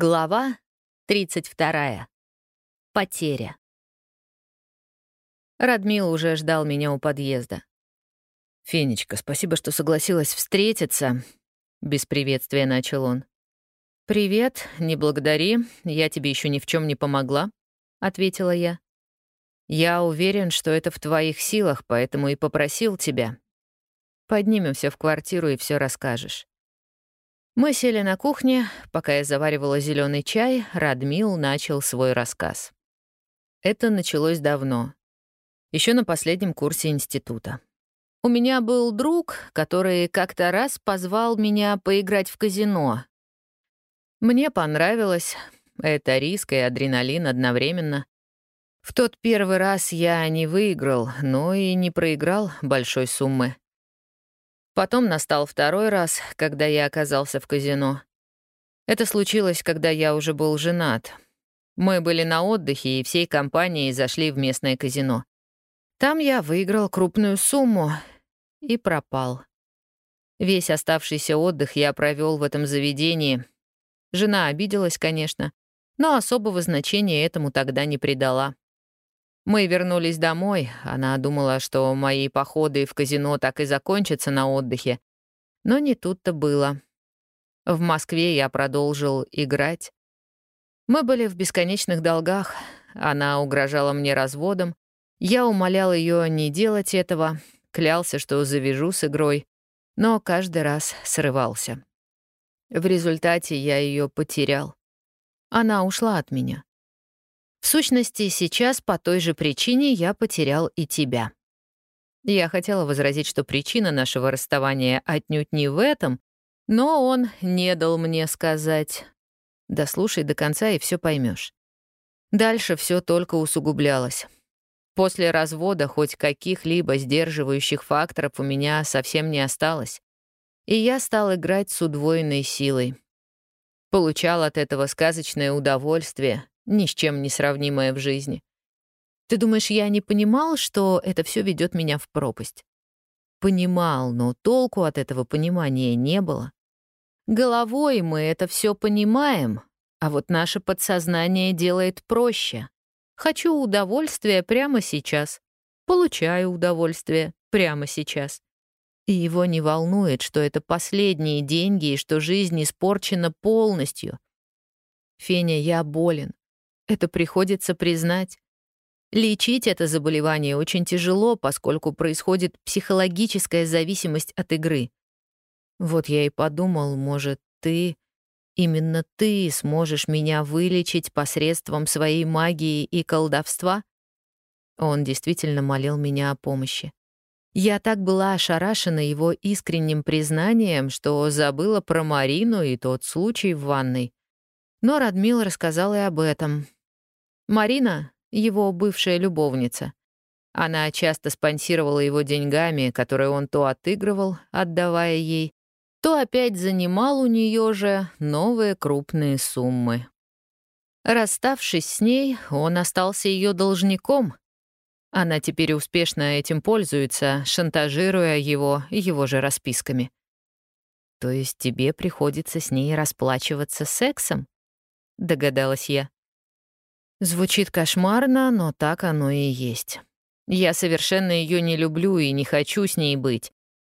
Глава 32. Потеря. Радмил уже ждал меня у подъезда. «Фенечка, спасибо, что согласилась встретиться», — без приветствия начал он. «Привет, не благодари, я тебе еще ни в чем не помогла», — ответила я. «Я уверен, что это в твоих силах, поэтому и попросил тебя. Поднимемся в квартиру и все расскажешь». Мы сели на кухне. Пока я заваривала зеленый чай, Радмил начал свой рассказ. Это началось давно. еще на последнем курсе института. У меня был друг, который как-то раз позвал меня поиграть в казино. Мне понравилось. Это риск и адреналин одновременно. В тот первый раз я не выиграл, но и не проиграл большой суммы. Потом настал второй раз, когда я оказался в казино. Это случилось, когда я уже был женат. Мы были на отдыхе и всей компанией зашли в местное казино. Там я выиграл крупную сумму и пропал. Весь оставшийся отдых я провел в этом заведении. Жена обиделась, конечно, но особого значения этому тогда не придала. Мы вернулись домой. Она думала, что мои походы в казино так и закончатся на отдыхе. Но не тут-то было. В Москве я продолжил играть. Мы были в бесконечных долгах. Она угрожала мне разводом. Я умолял ее не делать этого, клялся, что завяжу с игрой, но каждый раз срывался. В результате я ее потерял. Она ушла от меня. В сущности, сейчас по той же причине я потерял и тебя. Я хотела возразить, что причина нашего расставания отнюдь не в этом, но он не дал мне сказать. Дослушай до конца, и все поймешь. Дальше все только усугублялось. После развода хоть каких-либо сдерживающих факторов у меня совсем не осталось. И я стал играть с удвоенной силой. Получал от этого сказочное удовольствие, ни с чем не сравнимое в жизни. Ты думаешь, я не понимал, что это все ведет меня в пропасть? Понимал, но толку от этого понимания не было. Головой мы это все понимаем, а вот наше подсознание делает проще. Хочу удовольствия прямо сейчас. Получаю удовольствие прямо сейчас. И его не волнует, что это последние деньги и что жизнь испорчена полностью. Феня, я болен. Это приходится признать. Лечить это заболевание очень тяжело, поскольку происходит психологическая зависимость от игры. Вот я и подумал, может, ты, именно ты сможешь меня вылечить посредством своей магии и колдовства? Он действительно молил меня о помощи. Я так была ошарашена его искренним признанием, что забыла про Марину и тот случай в ванной. Но Радмил рассказал и об этом, Марина — его бывшая любовница. Она часто спонсировала его деньгами, которые он то отыгрывал, отдавая ей, то опять занимал у нее же новые крупные суммы. Расставшись с ней, он остался ее должником. Она теперь успешно этим пользуется, шантажируя его его же расписками. «То есть тебе приходится с ней расплачиваться сексом?» — догадалась я. Звучит кошмарно, но так оно и есть. Я совершенно ее не люблю и не хочу с ней быть.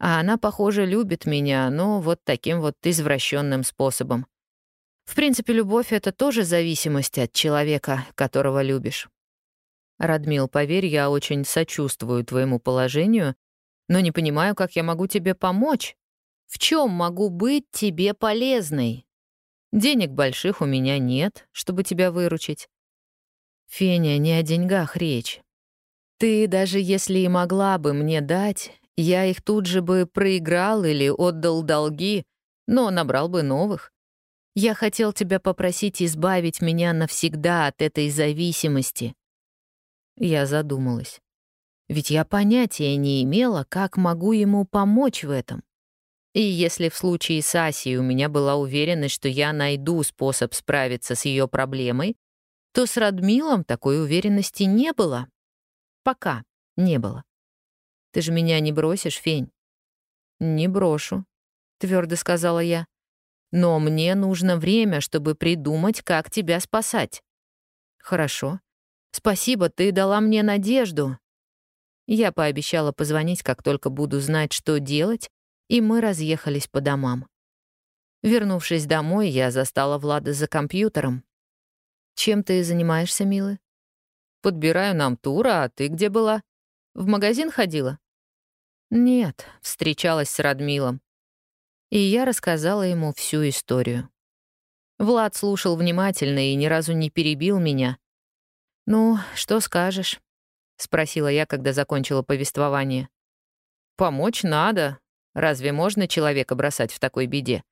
А она, похоже, любит меня, но вот таким вот извращенным способом. В принципе, любовь — это тоже зависимость от человека, которого любишь. Радмил, поверь, я очень сочувствую твоему положению, но не понимаю, как я могу тебе помочь. В чем могу быть тебе полезной? Денег больших у меня нет, чтобы тебя выручить. Феня, не о деньгах речь. Ты даже если и могла бы мне дать, я их тут же бы проиграл или отдал долги, но набрал бы новых. Я хотел тебя попросить избавить меня навсегда от этой зависимости. Я задумалась. Ведь я понятия не имела, как могу ему помочь в этом. И если в случае с Асей у меня была уверенность, что я найду способ справиться с ее проблемой, то с Радмилом такой уверенности не было. Пока не было. Ты же меня не бросишь, Фень? Не брошу, твердо сказала я. Но мне нужно время, чтобы придумать, как тебя спасать. Хорошо. Спасибо, ты дала мне надежду. Я пообещала позвонить, как только буду знать, что делать, и мы разъехались по домам. Вернувшись домой, я застала Влада за компьютером. «Чем ты занимаешься, милый?» «Подбираю нам тур, а ты где была? В магазин ходила?» «Нет», — встречалась с Радмилом. И я рассказала ему всю историю. Влад слушал внимательно и ни разу не перебил меня. «Ну, что скажешь?» — спросила я, когда закончила повествование. «Помочь надо. Разве можно человека бросать в такой беде?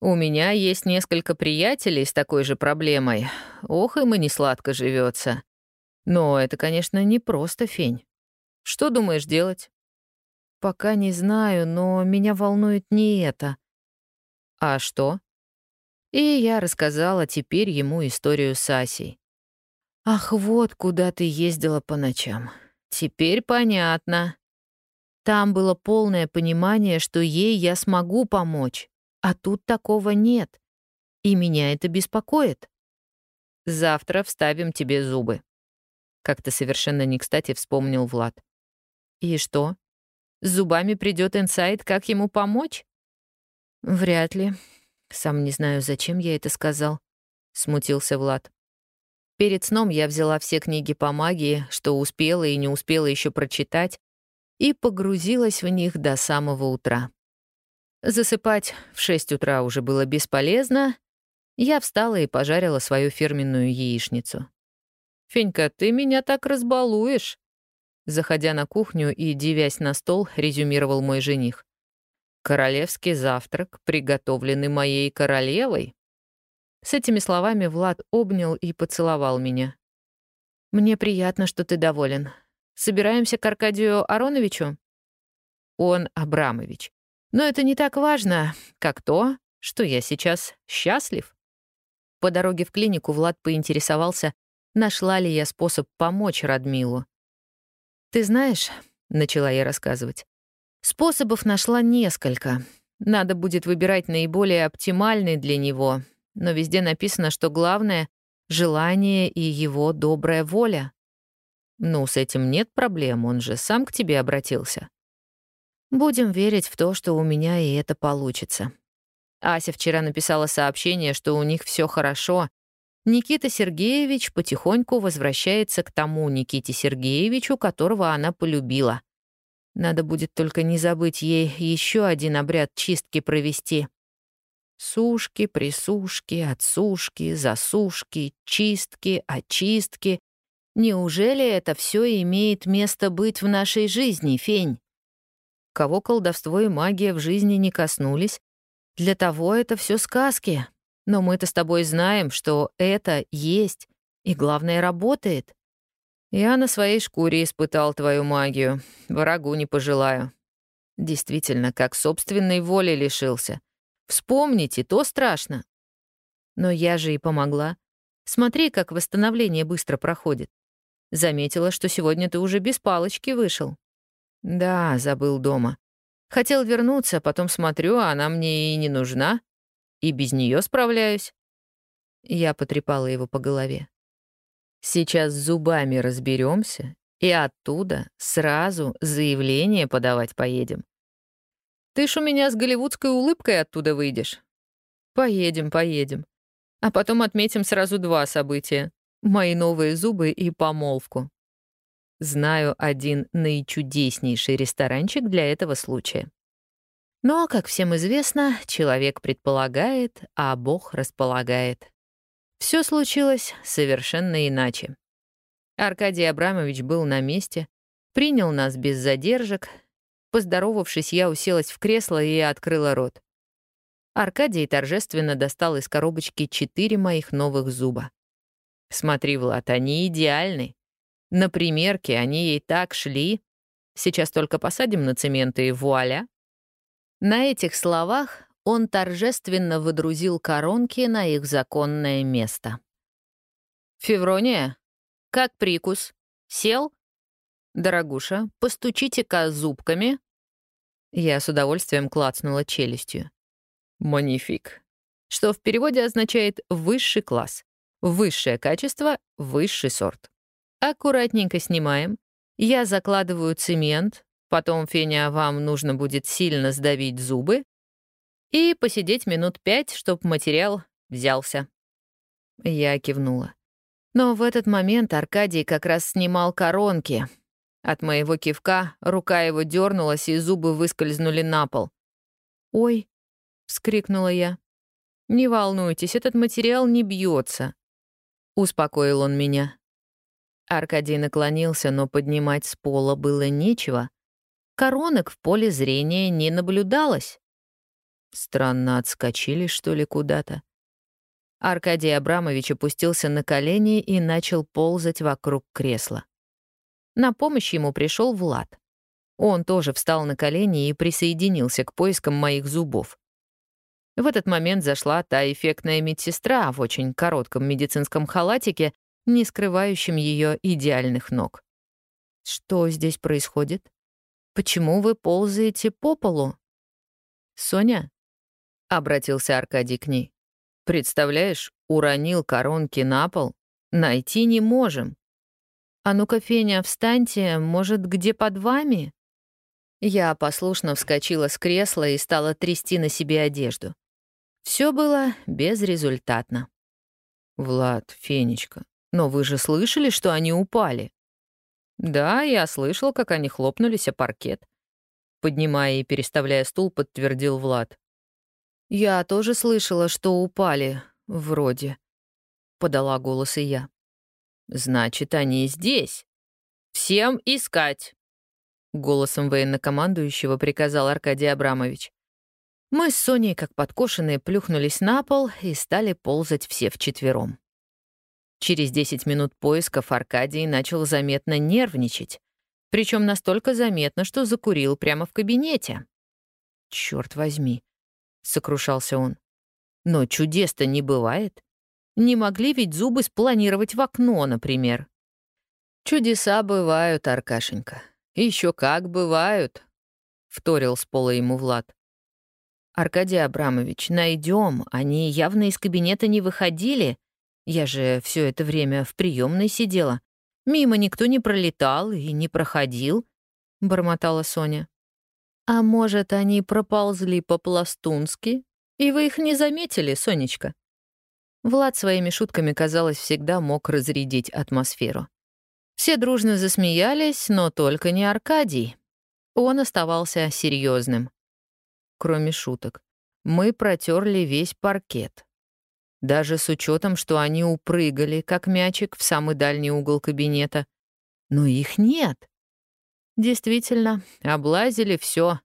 У меня есть несколько приятелей с такой же проблемой. Ох, им и не сладко живется. Но это, конечно, не просто фень. Что думаешь делать?» «Пока не знаю, но меня волнует не это». «А что?» И я рассказала теперь ему историю с Асей. «Ах, вот куда ты ездила по ночам. Теперь понятно. Там было полное понимание, что ей я смогу помочь, а тут такого нет. И меня это беспокоит. Завтра вставим тебе зубы». Как-то совершенно не кстати вспомнил Влад. «И что? С зубами придет инсайт, как ему помочь?» «Вряд ли. Сам не знаю, зачем я это сказал», — смутился Влад. Перед сном я взяла все книги по магии, что успела и не успела еще прочитать, и погрузилась в них до самого утра. Засыпать в 6 утра уже было бесполезно. Я встала и пожарила свою фирменную яичницу. «Фенька, ты меня так разбалуешь!» Заходя на кухню и дивясь на стол, резюмировал мой жених. «Королевский завтрак, приготовленный моей королевой?» С этими словами Влад обнял и поцеловал меня. «Мне приятно, что ты доволен. Собираемся к Аркадию Ароновичу?» «Он Абрамович. Но это не так важно, как то, что я сейчас счастлив». По дороге в клинику Влад поинтересовался, нашла ли я способ помочь Радмилу. «Ты знаешь», — начала я рассказывать, «способов нашла несколько. Надо будет выбирать наиболее оптимальный для него, но везде написано, что главное — желание и его добрая воля. Ну, с этим нет проблем, он же сам к тебе обратился. Будем верить в то, что у меня и это получится. Ася вчера написала сообщение, что у них все хорошо. Никита Сергеевич потихоньку возвращается к тому Никите Сергеевичу, которого она полюбила. Надо будет только не забыть ей еще один обряд чистки провести. Сушки, присушки, отсушки, засушки, чистки, очистки. Неужели это все имеет место быть в нашей жизни, Фень? Кого колдовство и магия в жизни не коснулись, для того это все сказки. Но мы-то с тобой знаем, что это есть и, главное, работает. Я на своей шкуре испытал твою магию, врагу не пожелаю. Действительно, как собственной воли лишился. Вспомните, то страшно. Но я же и помогла. Смотри, как восстановление быстро проходит. Заметила, что сегодня ты уже без палочки вышел. Да, забыл дома. Хотел вернуться, потом смотрю, а она мне и не нужна. И без нее справляюсь. Я потрепала его по голове. Сейчас зубами разберемся, и оттуда сразу заявление подавать поедем. Ты ж у меня с голливудской улыбкой оттуда выйдешь. Поедем, поедем. А потом отметим сразу два события. Мои новые зубы и помолвку. Знаю один наичудеснейший ресторанчик для этого случая. Но, как всем известно, человек предполагает, а Бог располагает. Все случилось совершенно иначе. Аркадий Абрамович был на месте, принял нас без задержек, Поздоровавшись, я уселась в кресло и открыла рот. Аркадий торжественно достал из коробочки четыре моих новых зуба. «Смотри, Влад, они идеальны. На примерке они ей так шли. Сейчас только посадим на цемент и вуаля». На этих словах он торжественно выдрузил коронки на их законное место. «Феврония, как прикус? Сел?» «Дорогуша, постучите-ка зубками», я с удовольствием клацнула челюстью. «Манифик. что в переводе означает «высший класс», «высшее качество», «высший сорт». Аккуратненько снимаем. Я закладываю цемент, потом, Феня, вам нужно будет сильно сдавить зубы и посидеть минут пять, чтобы материал взялся. Я кивнула. Но в этот момент Аркадий как раз снимал коронки. От моего кивка рука его дернулась, и зубы выскользнули на пол. «Ой!» — вскрикнула я. «Не волнуйтесь, этот материал не бьется. Успокоил он меня. Аркадий наклонился, но поднимать с пола было нечего. Коронок в поле зрения не наблюдалось. Странно отскочили, что ли, куда-то. Аркадий Абрамович опустился на колени и начал ползать вокруг кресла. На помощь ему пришел Влад. Он тоже встал на колени и присоединился к поискам моих зубов. В этот момент зашла та эффектная медсестра в очень коротком медицинском халатике, не скрывающем ее идеальных ног. «Что здесь происходит? Почему вы ползаете по полу?» «Соня?» — обратился Аркадий к ней. Представляешь, уронил коронки на пол. Найти не можем. А ну-ка, Феня, встаньте, может, где под вами? Я послушно вскочила с кресла и стала трясти на себе одежду. Все было безрезультатно. «Влад, Фенечка, но вы же слышали, что они упали?» «Да, я слышал, как они хлопнулись о паркет». Поднимая и переставляя стул, подтвердил Влад. «Я тоже слышала, что упали, вроде», — подала голос и я. «Значит, они здесь. Всем искать!» Голосом военнокомандующего приказал Аркадий Абрамович. Мы с Соней, как подкошенные, плюхнулись на пол и стали ползать все вчетвером. Через 10 минут поисков Аркадий начал заметно нервничать, причем настолько заметно, что закурил прямо в кабинете. Черт возьми, сокрушался он. Но чудес-то не бывает. Не могли ведь зубы спланировать в окно, например. Чудеса бывают, Аркашенька. Еще как бывают, вторил с пола ему Влад. Аркадий Абрамович, найдем. Они явно из кабинета не выходили. Я же все это время в приемной сидела. Мимо никто не пролетал и не проходил, бормотала Соня. «А может, они проползли по-пластунски, и вы их не заметили, Сонечка?» Влад своими шутками, казалось, всегда мог разрядить атмосферу. Все дружно засмеялись, но только не Аркадий. Он оставался серьезным. Кроме шуток, мы протерли весь паркет. Даже с учетом, что они упрыгали, как мячик, в самый дальний угол кабинета. Но их нет. Действительно, облазили все,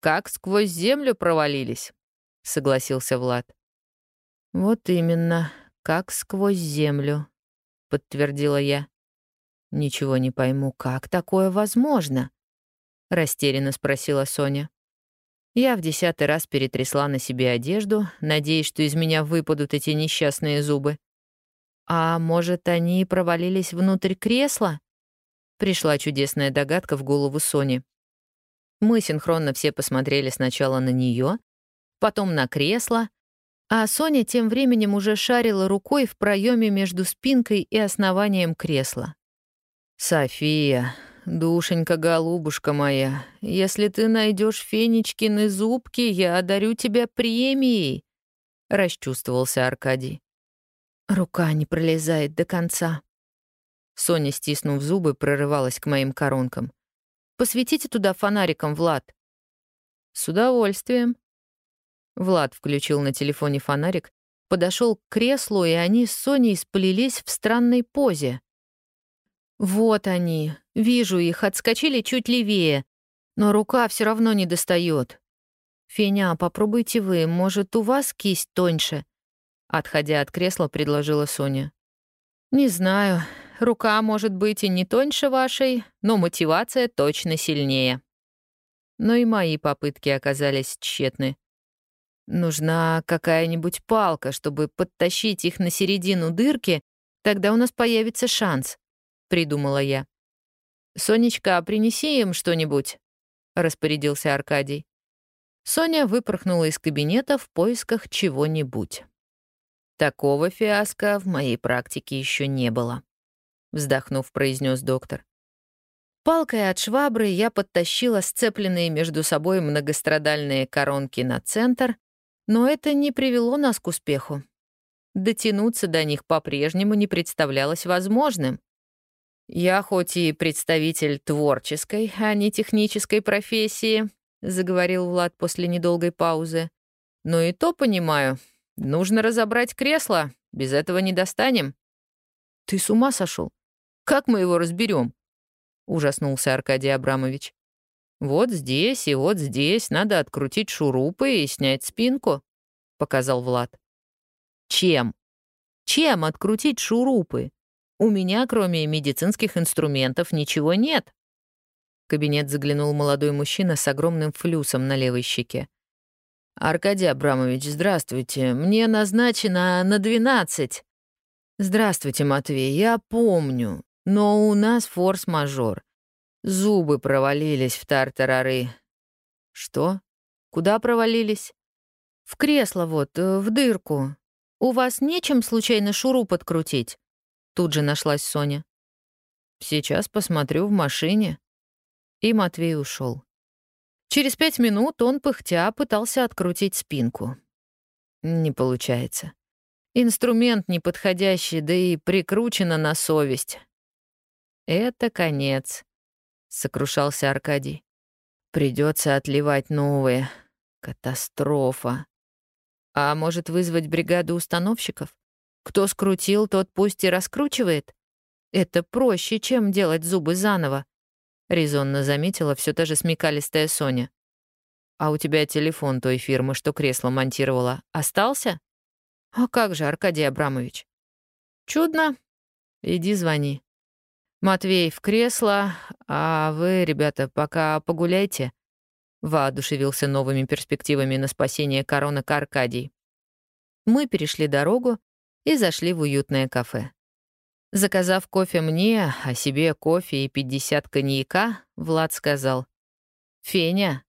как сквозь землю провалились, согласился Влад. Вот именно, как сквозь землю, подтвердила я. Ничего не пойму, как такое возможно? растерянно спросила Соня. Я в десятый раз перетрясла на себе одежду, надеясь, что из меня выпадут эти несчастные зубы. А может, они провалились внутрь кресла? Пришла чудесная догадка в голову Сони. Мы синхронно все посмотрели сначала на нее, потом на кресло, а Соня тем временем уже шарила рукой в проеме между спинкой и основанием кресла. «София, душенька-голубушка моя, если ты найдешь Фенечкины зубки, я одарю тебя премией», — расчувствовался Аркадий. «Рука не пролезает до конца», Соня, стиснув зубы, прорывалась к моим коронкам. «Посветите туда фонариком, Влад». «С удовольствием». Влад включил на телефоне фонарик, подошел к креслу, и они с Соней сплелись в странной позе. «Вот они. Вижу их, отскочили чуть левее. Но рука все равно не достает. Феня, попробуйте вы, может, у вас кисть тоньше?» Отходя от кресла, предложила Соня. «Не знаю. Рука может быть и не тоньше вашей, но мотивация точно сильнее. Но и мои попытки оказались тщетны. Нужна какая-нибудь палка, чтобы подтащить их на середину дырки, тогда у нас появится шанс, — придумала я. «Сонечка, принеси им что-нибудь», — распорядился Аркадий. Соня выпорхнула из кабинета в поисках чего-нибудь. Такого фиаско в моей практике еще не было, вздохнув, произнес доктор. Палкой от швабры я подтащила сцепленные между собой многострадальные коронки на центр, но это не привело нас к успеху. Дотянуться до них по-прежнему не представлялось возможным. Я хоть и представитель творческой, а не технической профессии, заговорил Влад после недолгой паузы, но и то понимаю, нужно разобрать кресло, без этого не достанем. Ты с ума сошел? Как мы его разберем? — ужаснулся Аркадий Абрамович. «Вот здесь и вот здесь надо открутить шурупы и снять спинку», — показал Влад. «Чем? Чем открутить шурупы? У меня, кроме медицинских инструментов, ничего нет». В кабинет заглянул молодой мужчина с огромным флюсом на левой щеке. «Аркадий Абрамович, здравствуйте. Мне назначено на двенадцать». «Здравствуйте, Матвей, я помню. Но у нас форс-мажор. Зубы провалились в тартарары. Что? Куда провалились? В кресло вот, э, в дырку. У вас нечем случайно шуруп подкрутить? Тут же нашлась Соня. Сейчас посмотрю в машине. И Матвей ушел. Через пять минут он, пыхтя, пытался открутить спинку. Не получается. Инструмент неподходящий, да и прикручено на совесть. «Это конец», — сокрушался Аркадий. «Придется отливать новые. Катастрофа. А может вызвать бригаду установщиков? Кто скрутил, тот пусть и раскручивает. Это проще, чем делать зубы заново», — резонно заметила все та же смекалистая Соня. «А у тебя телефон той фирмы, что кресло монтировала, остался?» «А как же, Аркадий Абрамович?» «Чудно. Иди звони». «Матвей в кресло, а вы, ребята, пока погуляйте», — воодушевился новыми перспективами на спасение коронок Аркадий. Мы перешли дорогу и зашли в уютное кафе. Заказав кофе мне, а себе кофе и 50 коньяка, Влад сказал, «Феня,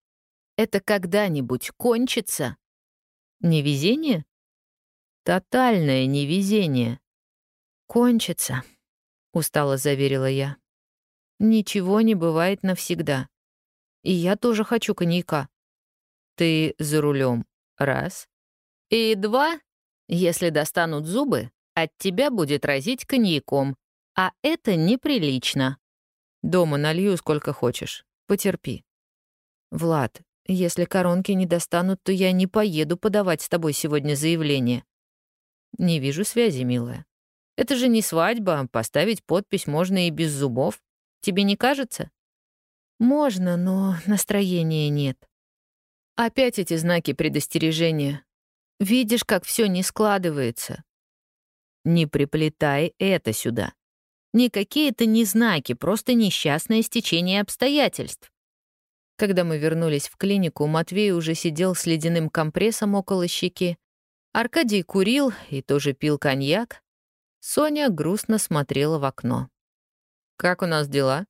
это когда-нибудь кончится?» «Невезение?» «Тотальное невезение». «Кончится», устало заверила я. Ничего не бывает навсегда. И я тоже хочу коньяка. Ты за рулем. Раз. И два. Если достанут зубы, от тебя будет разить коньяком. А это неприлично. Дома налью сколько хочешь. Потерпи. Влад, если коронки не достанут, то я не поеду подавать с тобой сегодня заявление. Не вижу связи, милая. Это же не свадьба, поставить подпись можно и без зубов. Тебе не кажется? Можно, но настроения нет. Опять эти знаки предостережения. Видишь, как все не складывается. Не приплетай это сюда. Никакие это не знаки, просто несчастное стечение обстоятельств. Когда мы вернулись в клинику, Матвей уже сидел с ледяным компрессом около щеки. Аркадий курил и тоже пил коньяк, Соня грустно смотрела в окно. «Как у нас дела?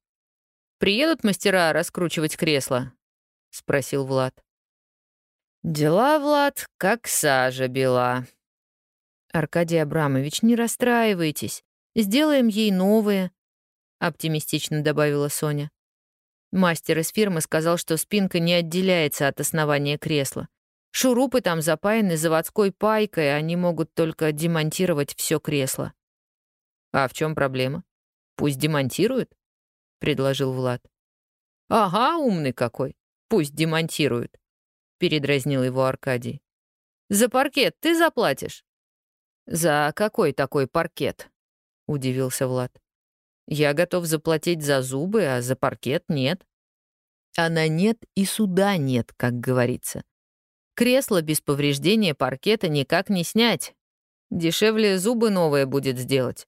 Приедут мастера раскручивать кресло?» — спросил Влад. «Дела, Влад, как сажа бела». «Аркадий Абрамович, не расстраивайтесь. Сделаем ей новые», — оптимистично добавила Соня. Мастер из фирмы сказал, что спинка не отделяется от основания кресла. Шурупы там запаяны заводской пайкой, они могут только демонтировать все кресло. «А в чем проблема? Пусть демонтируют», — предложил Влад. «Ага, умный какой. Пусть демонтируют», — передразнил его Аркадий. «За паркет ты заплатишь?» «За какой такой паркет?» — удивился Влад. «Я готов заплатить за зубы, а за паркет нет». «Она нет и суда нет, как говорится. Кресло без повреждения паркета никак не снять. Дешевле зубы новые будет сделать.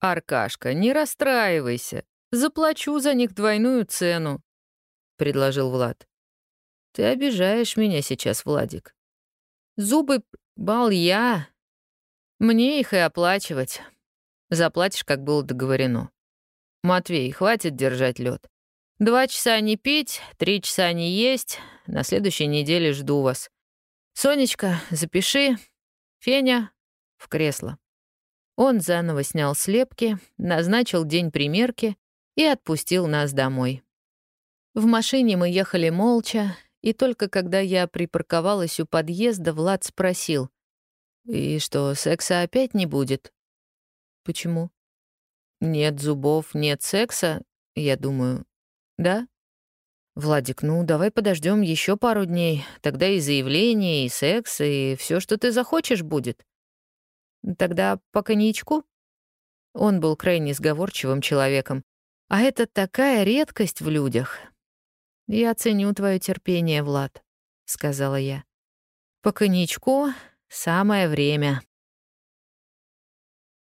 «Аркашка, не расстраивайся. Заплачу за них двойную цену», — предложил Влад. «Ты обижаешь меня сейчас, Владик. Зубы бал я. Мне их и оплачивать. Заплатишь, как было договорено. Матвей, хватит держать лед. Два часа не пить, три часа не есть. На следующей неделе жду вас. Сонечка, запиши. Феня, в кресло. Он заново снял слепки, назначил день примерки и отпустил нас домой. В машине мы ехали молча, и только когда я припарковалась у подъезда, Влад спросил. «И что, секса опять не будет?» «Почему?» «Нет зубов, нет секса, я думаю. Да?» «Владик, ну давай подождем еще пару дней. Тогда и заявление, и секс, и все, что ты захочешь, будет. Тогда по коньячку?» Он был крайне сговорчивым человеком. А это такая редкость в людях. «Я ценю твое терпение, Влад», — сказала я. «По коньячку самое время».